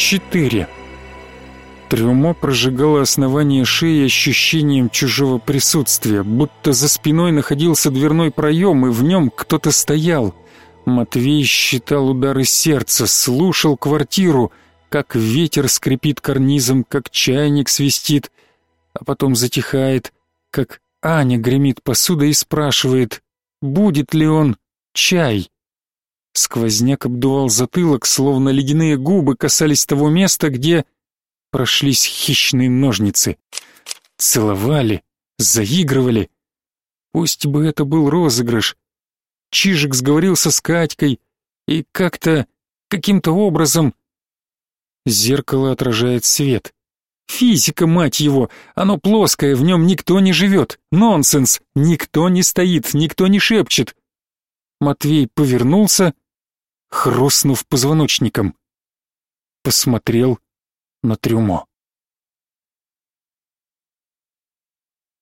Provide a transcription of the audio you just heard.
четыре. Трюмо прожигало основание шеи ощущением чужого присутствия, будто за спиной находился дверной проем, и в нем кто-то стоял. Матвей считал удары сердца, слушал квартиру, как ветер скрипит карнизом, как чайник свистит, а потом затихает, как Аня гремит посудой и спрашивает, будет ли он чай. Сквозняк обдувал затылок, словно ледяные губы касались того места, где прошлись хищные ножницы. Целовали, заигрывали. Пусть бы это был розыгрыш. Чижик сговорился с Катькой, и как-то, каким-то образом... Зеркало отражает свет. Физика, мать его, оно плоское, в нем никто не живет. Нонсенс, никто не стоит, никто не шепчет. Матвей повернулся, хрустнув позвоночником. Посмотрел на трюмо.